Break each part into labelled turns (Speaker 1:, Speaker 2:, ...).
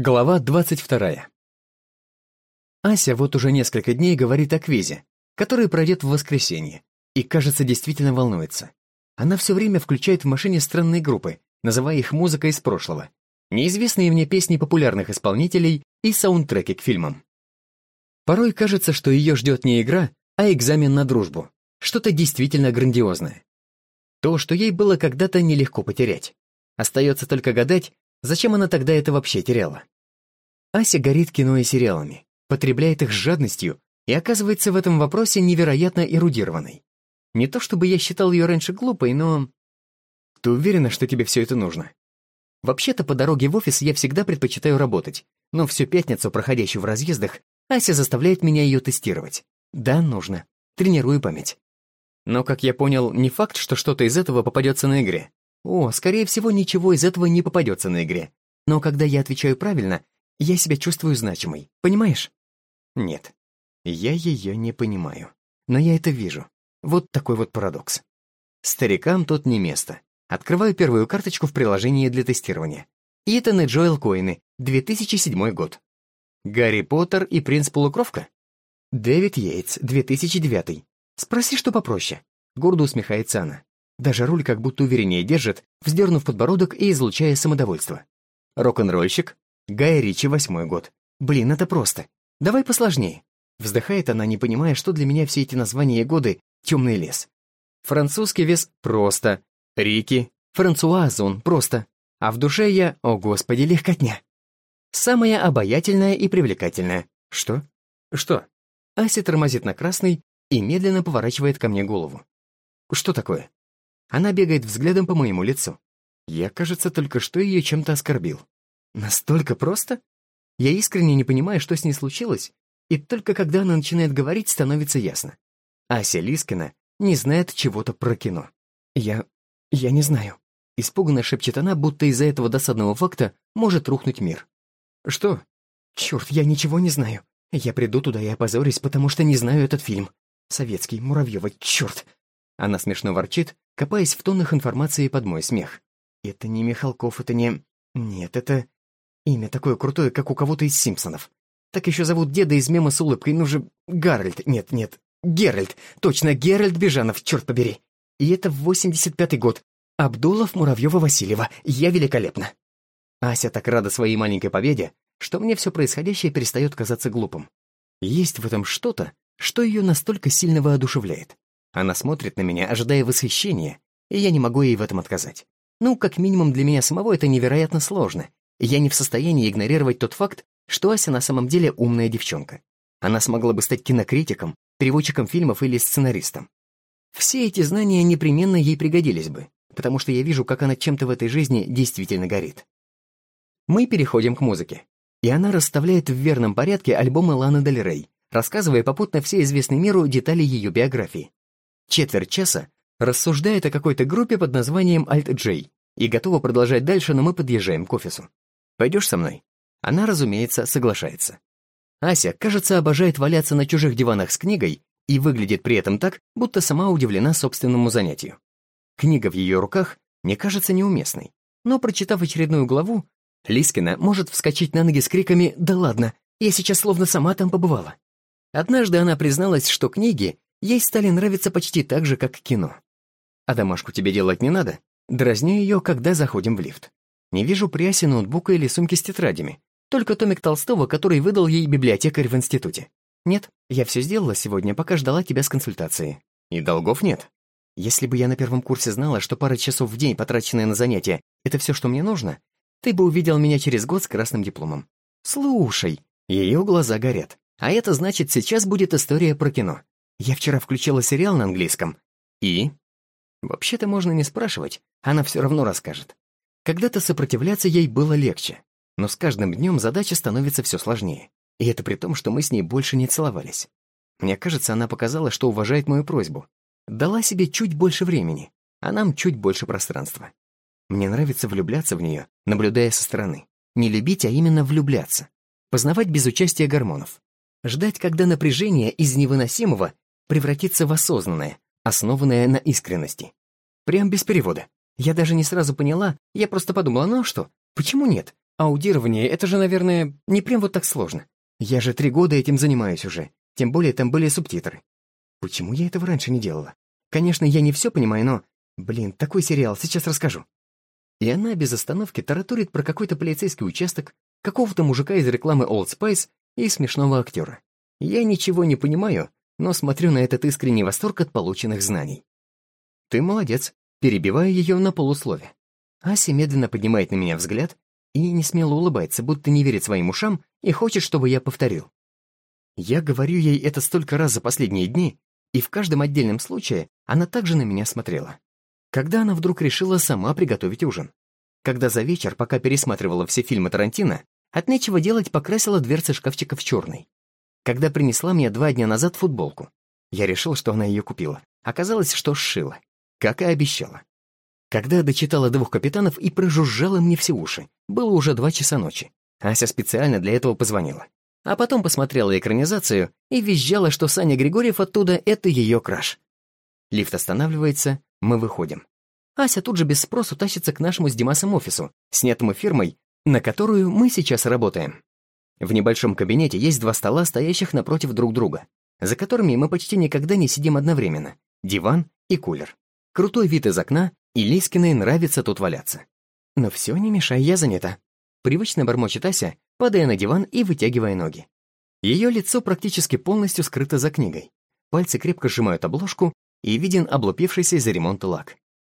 Speaker 1: Глава 22. Ася вот уже несколько дней говорит о квизе, который пройдет в воскресенье, и, кажется, действительно волнуется. Она все время включает в машине странные группы, называя их музыкой из прошлого, неизвестные мне песни популярных исполнителей и саундтреки к фильмам. Порой кажется, что ее ждет не игра, а экзамен на дружбу, что-то действительно грандиозное. То, что ей было когда-то нелегко потерять. Остается только гадать, Зачем она тогда это вообще теряла? Ася горит кино и сериалами, потребляет их с жадностью и оказывается в этом вопросе невероятно эрудированной. Не то чтобы я считал ее раньше глупой, но... Ты уверена, что тебе все это нужно? Вообще-то по дороге в офис я всегда предпочитаю работать, но всю пятницу, проходящую в разъездах, Ася заставляет меня ее тестировать. Да, нужно. Тренирую память. Но, как я понял, не факт, что что-то из этого попадется на игре. О, скорее всего, ничего из этого не попадется на игре. Но когда я отвечаю правильно, я себя чувствую значимой, понимаешь? Нет, я ее не понимаю. Но я это вижу. Вот такой вот парадокс. Старикам тут не место. Открываю первую карточку в приложении для тестирования. Итан и Джоэл Коины, 2007 год. Гарри Поттер и принц Полукровка? Дэвид Йейтс, 2009. Спроси, что попроще. Гордо усмехается она. Даже руль как будто увереннее держит, вздернув подбородок и излучая самодовольство. Рок-н-ролльщик? Гай Ричи, восьмой год. Блин, это просто. Давай посложнее. Вздыхает она, не понимая, что для меня все эти названия и годы — темный лес. Французский вес — просто. Рики, Франсуазон — просто. А в душе я, о господи, легкотня. Самая обаятельная и привлекательная. Что? Что? Ася тормозит на красный и медленно поворачивает ко мне голову. Что такое? Она бегает взглядом по моему лицу. Я, кажется, только что ее чем-то оскорбил. Настолько просто? Я искренне не понимаю, что с ней случилось, и только когда она начинает говорить, становится ясно. Ася Лискина не знает чего-то про кино. Я... я не знаю. Испуганно шепчет она, будто из-за этого досадного факта может рухнуть мир. Что? Черт, я ничего не знаю. Я приду туда и опозорюсь, потому что не знаю этот фильм. Советский, Муравьева, черт. Она смешно ворчит, копаясь в тоннах информации под мой смех. Это не Михалков, это не... Нет, это... Имя такое крутое, как у кого-то из Симпсонов. Так еще зовут деда из мема с улыбкой, ну же... Гарольд, нет, нет, Геральт. Точно, Геральт Бежанов, черт побери. И это в 85-й год. Абдулов, Муравьева, Васильева. Я великолепна. Ася так рада своей маленькой победе, что мне все происходящее перестает казаться глупым. Есть в этом что-то, что ее настолько сильно воодушевляет. Она смотрит на меня, ожидая восхищения, и я не могу ей в этом отказать. Ну, как минимум для меня самого это невероятно сложно, я не в состоянии игнорировать тот факт, что Ася на самом деле умная девчонка. Она смогла бы стать кинокритиком, переводчиком фильмов или сценаристом. Все эти знания непременно ей пригодились бы, потому что я вижу, как она чем-то в этой жизни действительно горит. Мы переходим к музыке, и она расставляет в верном порядке альбомы Ланы Дель Рей, рассказывая попутно все известные миру детали ее биографии четверть часа рассуждает о какой-то группе под названием Alt-J и готова продолжать дальше, но мы подъезжаем к офису. «Пойдешь со мной?» Она, разумеется, соглашается. Ася, кажется, обожает валяться на чужих диванах с книгой и выглядит при этом так, будто сама удивлена собственному занятию. Книга в ее руках не кажется неуместной, но, прочитав очередную главу, Лискина может вскочить на ноги с криками «Да ладно, я сейчас словно сама там побывала». Однажды она призналась, что книги ей стали нравиться почти так же, как кино. А домашку тебе делать не надо. Дразню ее, когда заходим в лифт. Не вижу пряси ноутбука или сумки с тетрадями. Только томик Толстого, который выдал ей библиотекарь в институте. Нет, я все сделала сегодня, пока ждала тебя с консультацией. И долгов нет. Если бы я на первом курсе знала, что пара часов в день, потраченная на занятия, это все, что мне нужно, ты бы увидел меня через год с красным дипломом. Слушай, ее глаза горят. А это значит, сейчас будет история про кино. Я вчера включила сериал на английском. И? Вообще-то можно не спрашивать, она все равно расскажет. Когда-то сопротивляться ей было легче, но с каждым днем задача становится все сложнее. И это при том, что мы с ней больше не целовались. Мне кажется, она показала, что уважает мою просьбу. Дала себе чуть больше времени, а нам чуть больше пространства. Мне нравится влюбляться в нее, наблюдая со стороны. Не любить, а именно влюбляться. Познавать без участия гормонов. Ждать, когда напряжение из невыносимого превратиться в осознанное, основанное на искренности. Прям без перевода. Я даже не сразу поняла, я просто подумала, ну а что, почему нет? Аудирование — это же, наверное, не прям вот так сложно. Я же три года этим занимаюсь уже, тем более там были субтитры. Почему я этого раньше не делала? Конечно, я не все понимаю, но... Блин, такой сериал, сейчас расскажу. И она без остановки тараторит про какой-то полицейский участок, какого-то мужика из рекламы Old Spice и смешного актера. Я ничего не понимаю, но смотрю на этот искренний восторг от полученных знаний. «Ты молодец», перебивая ее на полуслове. Ася медленно поднимает на меня взгляд и не смело улыбается, будто не верит своим ушам и хочет, чтобы я повторил. Я говорю ей это столько раз за последние дни, и в каждом отдельном случае она также на меня смотрела. Когда она вдруг решила сама приготовить ужин. Когда за вечер, пока пересматривала все фильмы Тарантино, от нечего делать покрасила дверцы шкафчика в черный. Когда принесла мне два дня назад футболку. Я решил, что она ее купила. Оказалось, что сшила. Как и обещала. Когда дочитала двух капитанов и прожужжала мне все уши, было уже два часа ночи. Ася специально для этого позвонила. А потом посмотрела экранизацию и визжала, что Саня Григорьев оттуда — это ее краш. Лифт останавливается, мы выходим. Ася тут же без спросу тащится к нашему с Димасом офису, снятому фирмой, на которую мы сейчас работаем. В небольшом кабинете есть два стола, стоящих напротив друг друга, за которыми мы почти никогда не сидим одновременно. Диван и кулер. Крутой вид из окна и Лискиной нравится тут валяться. Но все, не мешай, я занята. Привычно бормочет Ася, падая на диван и вытягивая ноги. Ее лицо практически полностью скрыто за книгой. Пальцы крепко сжимают обложку, и виден облупившийся из-за ремонта лак.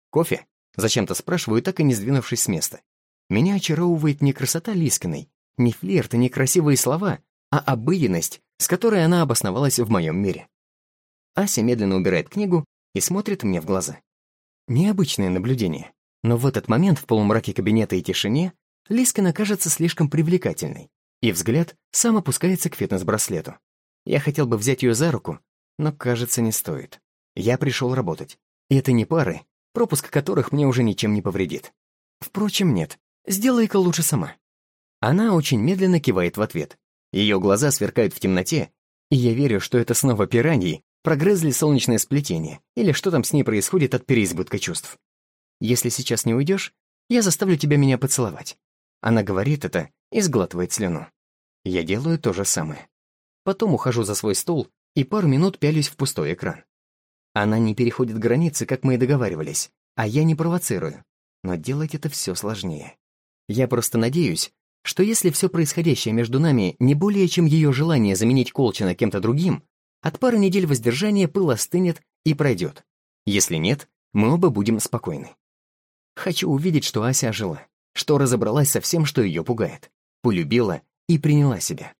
Speaker 1: «Кофе?» — зачем-то спрашиваю, так и не сдвинувшись с места. Меня очаровывает не красота Лискиной, не флирт и не красивые слова, а обыденность, с которой она обосновалась в моем мире. Ася медленно убирает книгу и смотрит мне в глаза. Необычное наблюдение. Но в этот момент в полумраке кабинета и тишине Лискина кажется слишком привлекательной, и взгляд сам опускается к фитнес-браслету. Я хотел бы взять ее за руку, но, кажется, не стоит. Я пришел работать. И это не пары, пропуск которых мне уже ничем не повредит. Впрочем, нет. Сделай-ка лучше сама. Она очень медленно кивает в ответ. Ее глаза сверкают в темноте, и я верю, что это снова пираньи, прогрызли солнечное сплетение, или что там с ней происходит от переизбытка чувств. Если сейчас не уйдешь, я заставлю тебя меня поцеловать. Она говорит это и сглатывает слюну. Я делаю то же самое. Потом ухожу за свой стол и пару минут пялюсь в пустой экран. Она не переходит границы, как мы и договаривались, а я не провоцирую. Но делать это все сложнее. Я просто надеюсь, что если все происходящее между нами не более чем ее желание заменить Колчина кем-то другим, от пары недель воздержания пыл остынет и пройдет. Если нет, мы оба будем спокойны. Хочу увидеть, что Ася ожила, что разобралась со всем, что ее пугает, полюбила и приняла себя.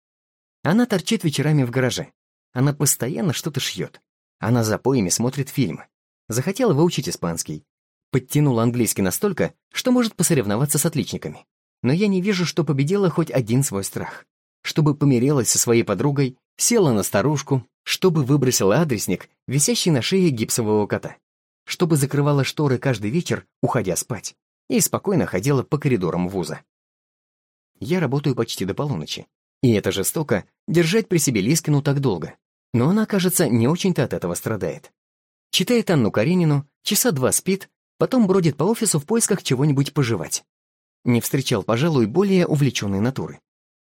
Speaker 1: Она торчит вечерами в гараже. Она постоянно что-то шьет. Она за поями смотрит фильмы. Захотела выучить испанский. Подтянула английский настолько, что может посоревноваться с отличниками. Но я не вижу, что победила хоть один свой страх. Чтобы помирилась со своей подругой, села на старушку, чтобы выбросила адресник, висящий на шее гипсового кота, чтобы закрывала шторы каждый вечер, уходя спать, и спокойно ходила по коридорам вуза. Я работаю почти до полуночи, и это жестоко держать при себе Лискину так долго, но она, кажется, не очень-то от этого страдает. Читает Анну Каренину, часа два спит, потом бродит по офису в поисках чего-нибудь пожевать. Не встречал, пожалуй, более увлеченной натуры.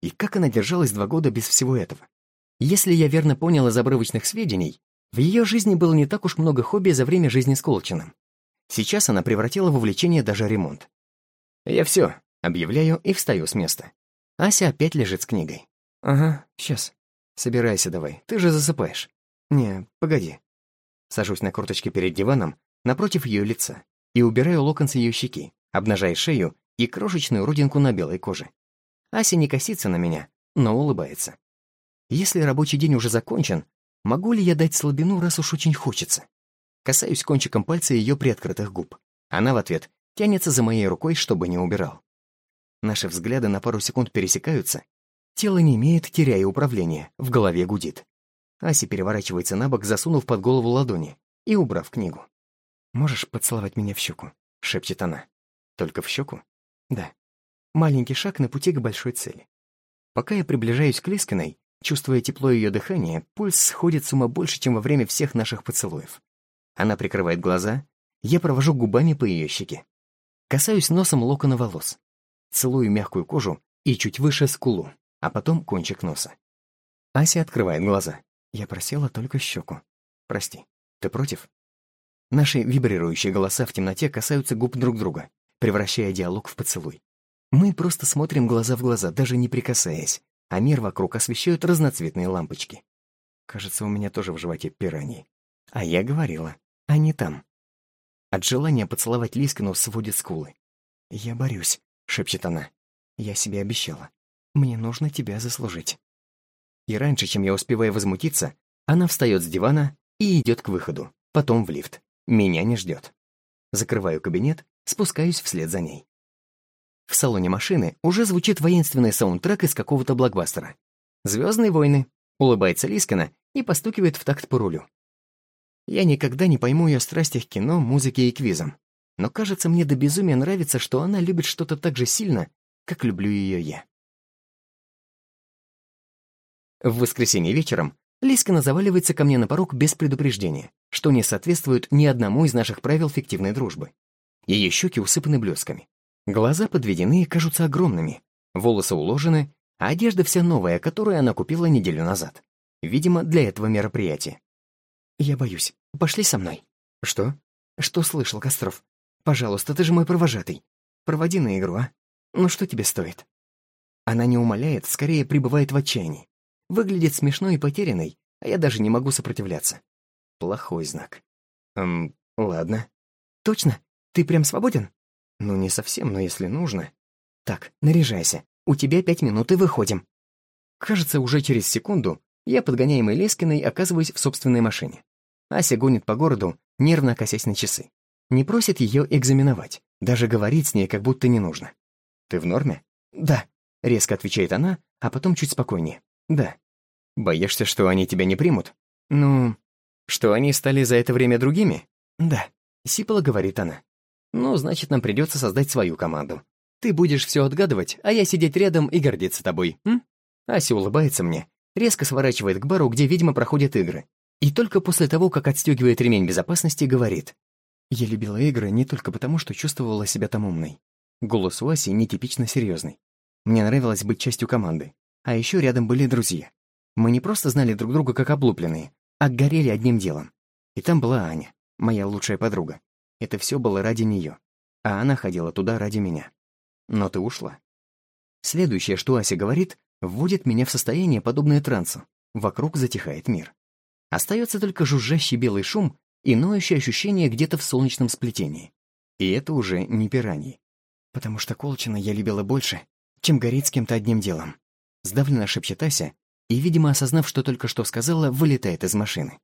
Speaker 1: И как она держалась два года без всего этого? Если я верно понял из обрывочных сведений, в ее жизни было не так уж много хобби за время жизни с Колчиным. Сейчас она превратила в увлечение даже ремонт. «Я все», — объявляю и встаю с места. Ася опять лежит с книгой. «Ага, сейчас. Собирайся давай, ты же засыпаешь». «Не, погоди». Сажусь на корточки перед диваном, напротив ее лица, и убираю локон с ее щеки, обнажая шею и крошечную родинку на белой коже. Ася не косится на меня, но улыбается. Если рабочий день уже закончен, могу ли я дать слабину, раз уж очень хочется? Касаюсь кончиком пальца ее приоткрытых губ. Она в ответ тянется за моей рукой, чтобы не убирал. Наши взгляды на пару секунд пересекаются. Тело не имеет, теряя управление, в голове гудит. Ася переворачивается на бок, засунув под голову ладони и убрав книгу. «Можешь поцеловать меня в щеку?» — шепчет она. «Только в щеку?» «Да. Маленький шаг на пути к большой цели. Пока я приближаюсь к Лискиной, Чувствуя тепло ее дыхания, пульс сходит с ума больше, чем во время всех наших поцелуев. Она прикрывает глаза, я провожу губами по ее щеке. Касаюсь носом локона волос. целую мягкую кожу и чуть выше скулу, а потом кончик носа. Ася открывает глаза. Я просела только щеку. Прости, ты против? Наши вибрирующие голоса в темноте касаются губ друг друга, превращая диалог в поцелуй. Мы просто смотрим глаза в глаза, даже не прикасаясь, а мир вокруг освещают разноцветные лампочки. Кажется, у меня тоже в животе пираньи. А я говорила, не там. От желания поцеловать Лискину сводит скулы. «Я борюсь», — шепчет она. «Я себе обещала. Мне нужно тебя заслужить». И раньше, чем я успеваю возмутиться, она встает с дивана и идет к выходу, потом в лифт. Меня не ждет. Закрываю кабинет, спускаюсь вслед за ней. В салоне машины уже звучит воинственный саундтрек из какого-то блокбастера. «Звездные войны», — улыбается Лискина и постукивает в такт по рулю. Я никогда не пойму ее страстях к кино, музыке и квизам. Но кажется, мне до безумия нравится, что она любит что-то так же сильно, как люблю ее я. В воскресенье вечером Лискина заваливается ко мне на порог без предупреждения, что не соответствует ни одному из наших правил фиктивной дружбы. Ее щеки усыпаны блесками. Глаза подведены и кажутся огромными, волосы уложены, а одежда вся новая, которую она купила неделю назад. Видимо, для этого мероприятия. «Я боюсь. Пошли со мной». «Что?» «Что слышал, Костров? Пожалуйста, ты же мой провожатый. Проводи на игру, а? Ну что тебе стоит?» Она не умоляет, скорее пребывает в отчаянии. Выглядит смешной и потерянной, а я даже не могу сопротивляться. Плохой знак. Эм, ладно. Точно? Ты прям свободен? Ну, не совсем, но если нужно. Так, наряжайся. У тебя пять минут и выходим. Кажется, уже через секунду я, подгоняемый Лескиной, оказываюсь в собственной машине. Ася гонит по городу, нервно косясь на часы. Не просит ее экзаменовать, даже говорить с ней как будто не нужно. «Ты в норме?» «Да», — резко отвечает она, а потом чуть спокойнее. «Да». «Боишься, что они тебя не примут?» «Ну...» «Что они стали за это время другими?» «Да», — сипло говорит она. «Ну, значит, нам придется создать свою команду. Ты будешь все отгадывать, а я сидеть рядом и гордиться тобой, м?» Ася улыбается мне, резко сворачивает к бару, где, видимо, проходят игры, и только после того, как отстегивает ремень безопасности, говорит. «Я любила игры не только потому, что чувствовала себя там умной. Голос у Аси нетипично серьезный. Мне нравилось быть частью команды. А еще рядом были друзья. Мы не просто знали друг друга как облупленные, а горели одним делом. И там была Аня, моя лучшая подруга. Это все было ради нее. А она ходила туда ради меня. Но ты ушла. Следующее, что Ася говорит, вводит меня в состояние, подобное трансу. Вокруг затихает мир. Остается только жужжащий белый шум и ноющее ощущение где-то в солнечном сплетении. И это уже не пираньи. Потому что Колчина я любила больше, чем гореть с кем-то одним делом. Сдавленно шепчет Ася, и, видимо, осознав, что только что сказала, вылетает из машины.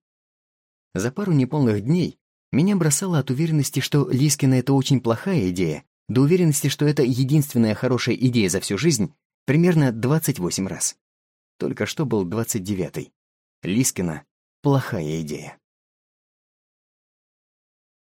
Speaker 1: За пару неполных дней меня бросало от уверенности, что Лискина — это очень плохая идея, до уверенности, что это единственная хорошая идея за всю жизнь, примерно 28 раз. Только что был 29-й. Лискина Плохая идея.